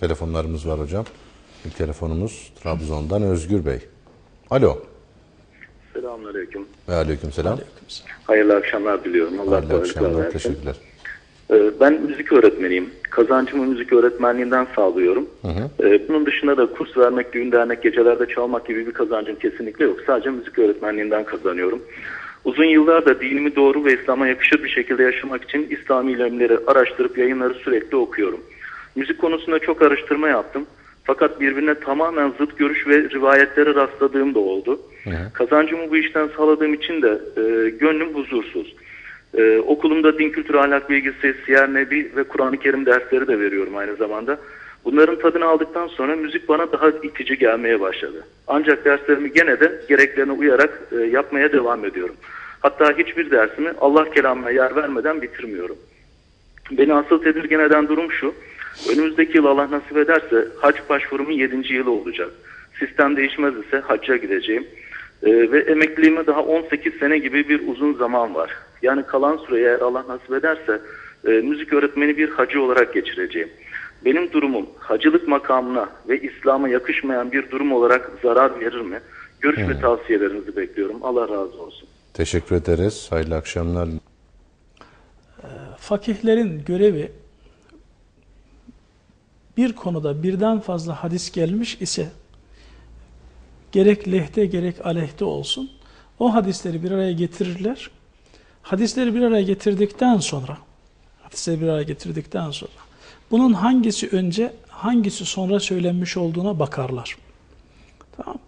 Telefonlarımız var hocam. İlk telefonumuz Trabzon'dan Özgür Bey. Alo. Selamünaleyküm. Ve aleyküm selam. Hayırlı akşamlar diliyorum. Allah Hayırlı akşamlar. versin. Teşekkürler. Ee, Ben müzik öğretmeniyim. Kazancımı müzik öğretmenliğinden sağlıyorum. Ee, Bunun dışında da kurs vermek, düğün dernek, gecelerde çalmak gibi bir kazancım kesinlikle yok. Sadece müzik öğretmenliğinden kazanıyorum. Uzun yıllardır dinimi doğru ve İslam'a yakışır bir şekilde yaşamak için İslami ilimleri araştırıp yayınları sürekli okuyorum. Müzik konusunda çok araştırma yaptım. Fakat birbirine tamamen zıt görüş ve rivayetlere rastladığım da oldu. Kazancımı bu işten sağladığım için de e, gönlüm huzursuz. Ee, okulumda din kültürü ahlak bilgisi, siyer nebi ve Kur'an-ı Kerim dersleri de veriyorum aynı zamanda. Bunların tadını aldıktan sonra müzik bana daha itici gelmeye başladı. Ancak derslerimi gene de gereklerine uyarak e, yapmaya devam ediyorum. Hatta hiçbir dersimi Allah kelamına yer vermeden bitirmiyorum. Beni asıl tedirgin eden durum şu. Önümüzdeki yıl Allah nasip ederse hac başvurumun 7. yılı olacak. Sistem değişmez ise hacca gideceğim. Ee, ve emekliliğime daha 18 sene gibi bir uzun zaman var. Yani kalan süreyi eğer Allah nasip ederse e, müzik öğretmeni bir hacı olarak geçireceğim. Benim durumum hacılık makamına ve İslam'a yakışmayan bir durum olarak zarar verir mi? Görüş ve tavsiyelerinizi bekliyorum. Allah razı olsun. Teşekkür ederiz. Hayırlı akşamlar. Fakihlerin görevi bir konuda birden fazla hadis gelmiş ise gerek lehte gerek aleyhte olsun o hadisleri bir araya getirirler. Hadisleri bir araya getirdikten sonra hadisleri bir araya getirdikten sonra bunun hangisi önce hangisi sonra söylenmiş olduğuna bakarlar. Tamam.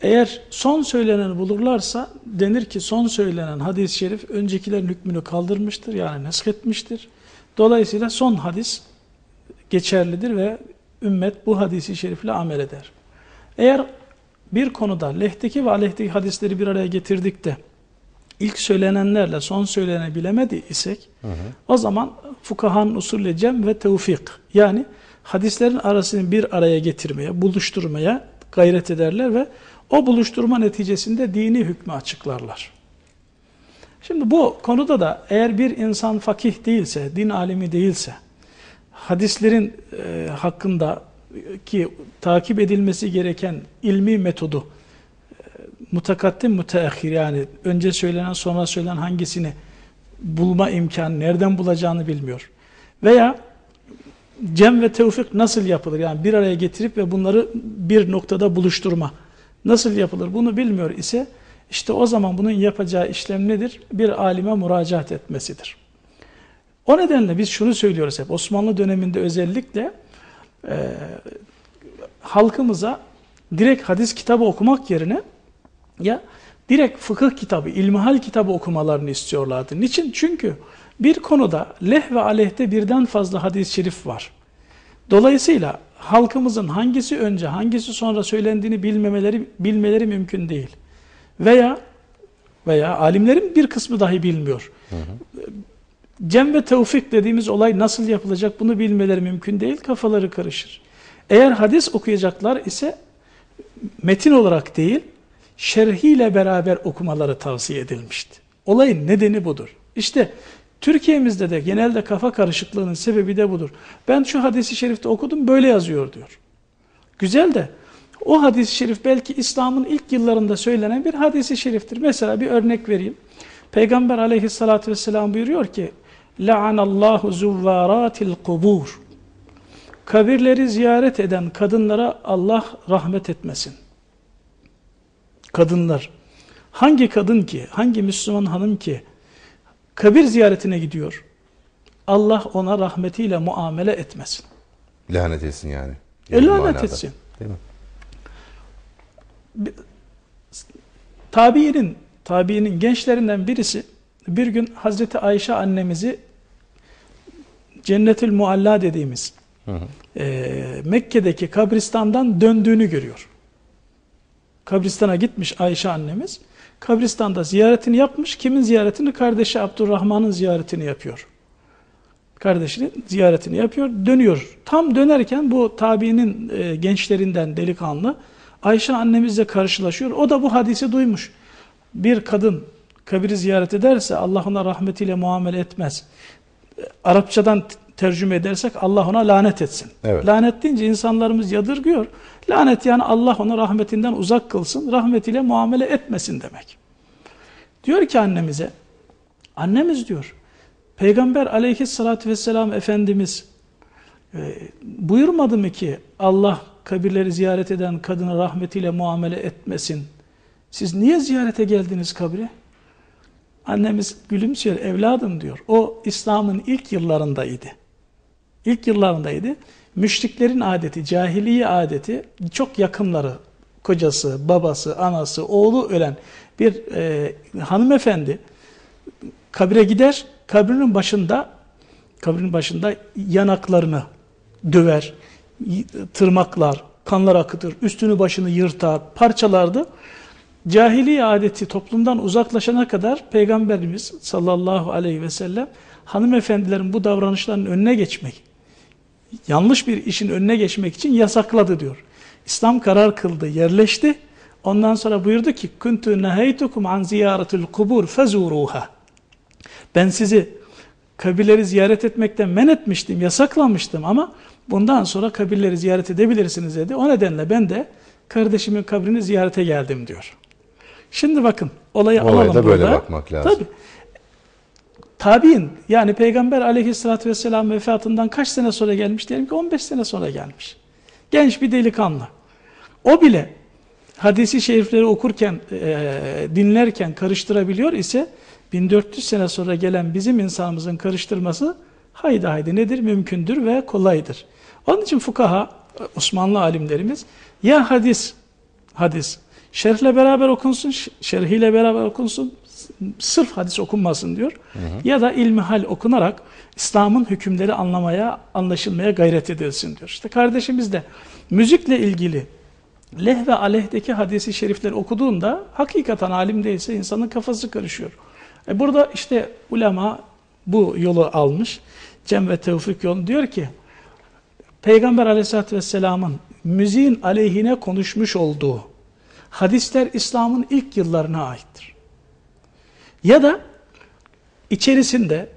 Eğer son söyleneni bulurlarsa denir ki son söylenen hadis-i şerif öncekilerin hükmünü kaldırmıştır yani nesketmiştir. Dolayısıyla son hadis geçerlidir ve ümmet bu hadisi şerifle amel eder. Eğer bir konuda lehteki ve aleyhteki hadisleri bir araya getirdik de ilk söylenenlerle son söyleneni bilemedi isek o zaman fukahanın usulü cem ve tevfik yani hadislerin arasını bir araya getirmeye, buluşturmaya gayret ederler ve o buluşturma neticesinde dini hükmü açıklarlar. Şimdi bu konuda da eğer bir insan fakih değilse, din alimi değilse, hadislerin e, hakkında ki takip edilmesi gereken ilmi metodu e, mutakaddim müteahhir yani önce söylenen sonra söylenen hangisini bulma imkanı nereden bulacağını bilmiyor. Veya cem ve tevfik nasıl yapılır? Yani bir araya getirip ve bunları bir noktada buluşturma nasıl yapılır? Bunu bilmiyor ise işte o zaman bunun yapacağı işlem nedir? Bir alime müracaat etmesidir. O nedenle biz şunu söylüyoruz hep Osmanlı döneminde özellikle e, halkımıza direkt hadis kitabı okumak yerine ya direkt fıkıh kitabı, ilmihal kitabı okumalarını istiyorlardı. Niçin? Çünkü bir konuda leh ve aleyhte birden fazla hadis-i şerif var. Dolayısıyla halkımızın hangisi önce, hangisi sonra söylendiğini bilmemeleri bilmeleri mümkün değil. Veya veya alimlerin bir kısmı dahi bilmiyor. Hı hı. Cem ve tevfik dediğimiz olay nasıl yapılacak bunu bilmeleri mümkün değil, kafaları karışır. Eğer hadis okuyacaklar ise metin olarak değil, şerhiyle beraber okumaları tavsiye edilmişti. Olayın nedeni budur. İşte Türkiye'mizde de genelde kafa karışıklığının sebebi de budur. Ben şu hadisi şerifte okudum böyle yazıyor diyor. Güzel de o hadis-i şerif belki İslam'ın ilk yıllarında söylenen bir hadisi şeriftir. Mesela bir örnek vereyim. Peygamber aleyhissalatü vesselam buyuruyor ki La'anallahu zuvvaratil kubur Kabirleri ziyaret eden kadınlara Allah rahmet etmesin. Kadınlar. Hangi kadın ki, hangi Müslüman hanım ki kabir ziyaretine gidiyor. Allah ona rahmetiyle muamele etmesin. Lanet etsin yani. E, lanet etsin. Değil mi? Tabiinin, tabiinin gençlerinden birisi bir gün Hazreti Ayşe annemizi Cennetül Mualla dediğimiz hı hı. E, Mekke'deki kabristandan döndüğünü görüyor. Kabristana gitmiş Ayşe annemiz. Kabristanda ziyaretini yapmış. Kimin ziyaretini? Kardeşi Abdurrahman'ın ziyaretini yapıyor. Kardeşinin ziyaretini yapıyor. Dönüyor. Tam dönerken bu tabiinin e, gençlerinden delikanlı Ayşe annemizle karşılaşıyor. O da bu hadisi duymuş. Bir kadın kabiri ziyaret ederse Allah ona rahmetiyle muamele etmez. Arapçadan tercüme edersek Allah ona lanet etsin. Evet. Lanet deyince insanlarımız yadırgıyor. Lanet yani Allah onu rahmetinden uzak kılsın, rahmetiyle muamele etmesin demek. Diyor ki annemize, annemiz diyor, Peygamber aleyhissalatü vesselam Efendimiz e, buyurmadı mı ki Allah kabirleri ziyaret eden kadına rahmetiyle muamele etmesin? Siz niye ziyarete geldiniz kabre? Annemiz gülümsüyor, evladım diyor. O İslam'ın ilk yıllarındaydı. İlk yıllarındaydı. Müşriklerin adeti, cahiliye adeti çok yakınları, kocası, babası, anası, oğlu ölen bir e, hanımefendi kabire gider, kabrinin başında kabrinin başında yanaklarını döver, tırmaklar, kanlar akıtır, üstünü başını yırtar, parçalardı. Cahiliye adeti toplumdan uzaklaşana kadar Peygamberimiz sallallahu aleyhi ve sellem hanımefendilerin bu davranışlarının önüne geçmek, yanlış bir işin önüne geçmek için yasakladı diyor. İslam karar kıldı, yerleşti. Ondan sonra buyurdu ki kuntu nehaytukum an ziyaretul kubur fezuruha. Ben sizi kabirleri ziyaret etmekten men etmiştim, yasaklamıştım ama bundan sonra kabirleri ziyaret edebilirsiniz dedi. O nedenle ben de kardeşimin kabrini ziyarete geldim diyor. Şimdi bakın olayı Olaya alalım da böyle burada. bakmak lazım. Tabii. Tabi'in yani Peygamber aleyhissalatü vesselam vefatından kaç sene sonra gelmiş? Diyelim ki 15 sene sonra gelmiş. Genç bir delikanlı. O bile hadisi şerifleri okurken, e, dinlerken karıştırabiliyor ise 1400 sene sonra gelen bizim insanımızın karıştırması haydi haydi nedir? Mümkündür ve kolaydır. Onun için fukaha, Osmanlı alimlerimiz ya hadis, hadis şerhle beraber okunsun, şerhiyle beraber okunsun, sırf hadis okunmasın diyor. Ya da ilmihal okunarak İslam'ın hükümleri anlamaya, anlaşılmaya gayret edilsin diyor. İşte kardeşimiz de müzikle ilgili leh ve alehdeki hadisi şerifleri okuduğunda hakikaten alim değilse insanın kafası karışıyor. E burada işte ulema bu yolu almış. Cem ve Tevfik yolu diyor ki Peygamber aleyhissalatü vesselamın müziğin aleyhine konuşmuş olduğu hadisler İslam'ın ilk yıllarına aittir. Ya da içerisinde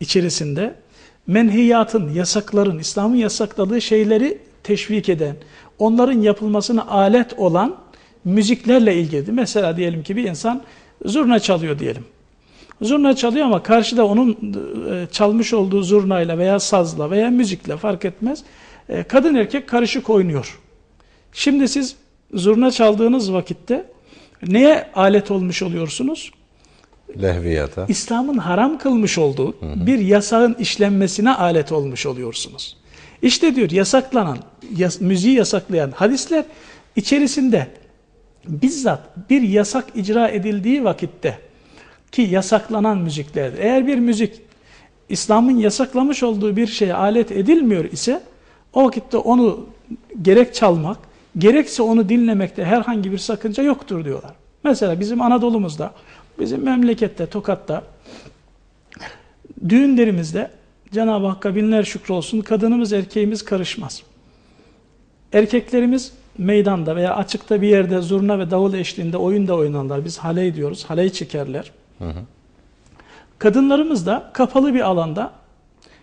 içerisinde menhiyatın, yasakların, İslam'ın yasakladığı şeyleri teşvik eden, onların yapılmasına alet olan müziklerle ilgili. Mesela diyelim ki bir insan zurna çalıyor diyelim. Zurna çalıyor ama karşıda onun e, çalmış olduğu zurnayla veya sazla veya müzikle fark etmez. e, Kadın erkek karışık oynuyor. Şimdi siz zurna çaldığınız vakitte neye alet olmuş oluyorsunuz? Lehviyata. İslam'ın haram kılmış olduğu bir yasağın işlenmesine alet olmuş oluyorsunuz. İşte diyor yasaklanan, yas- müziği yasaklayan hadisler içerisinde bizzat bir yasak icra edildiği vakitte ki yasaklanan müziklerdir. Eğer bir müzik İslam'ın yasaklamış olduğu bir şeye alet edilmiyor ise o vakitte onu gerek çalmak, gerekse onu dinlemekte herhangi bir sakınca yoktur diyorlar. Mesela bizim Anadolu'muzda, bizim memlekette, Tokat'ta düğünlerimizde Cenab-ı Hakk'a binler şükür olsun kadınımız erkeğimiz karışmaz. Erkeklerimiz meydanda veya açıkta bir yerde zurna ve davul eşliğinde oyun da oynarlar. Biz haley diyoruz. Haley çekerler. Kadınlarımız da kapalı bir alanda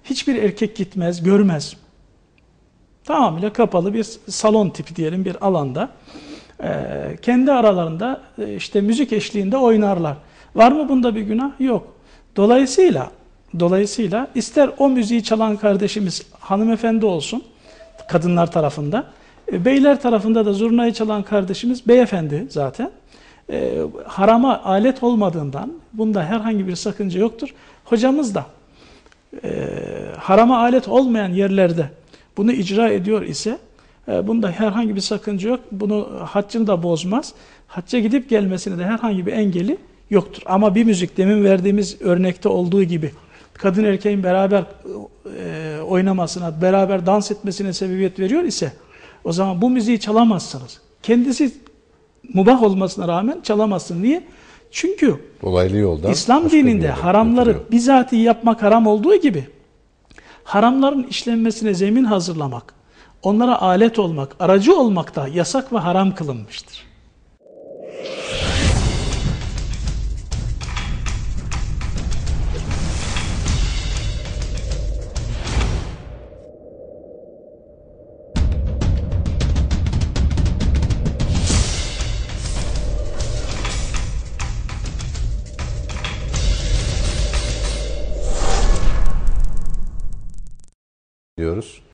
hiçbir erkek gitmez, görmez. Tamamıyla kapalı bir salon tipi diyelim bir alanda e, kendi aralarında e, işte müzik eşliğinde oynarlar. Var mı bunda bir günah? Yok. Dolayısıyla dolayısıyla ister o müziği çalan kardeşimiz hanımefendi olsun kadınlar tarafında, e, beyler tarafında da zurnayı çalan kardeşimiz beyefendi zaten. E, harama alet olmadığından bunda herhangi bir sakınca yoktur. Hocamız da e, harama alet olmayan yerlerde bunu icra ediyor ise e, bunda herhangi bir sakınca yok. Bunu haccını da bozmaz. Hacca gidip gelmesine de herhangi bir engeli yoktur. Ama bir müzik demin verdiğimiz örnekte olduğu gibi kadın erkeğin beraber e, oynamasına, beraber dans etmesine sebebiyet veriyor ise o zaman bu müziği çalamazsınız. Kendisi mubah olmasına rağmen çalamazsın. Niye? Çünkü Dolaylı yoldan. İslam dininde haramları götürüyor. bizatihi yapmak haram olduğu gibi haramların işlenmesine zemin hazırlamak, onlara alet olmak, aracı olmak da yasak ve haram kılınmıştır.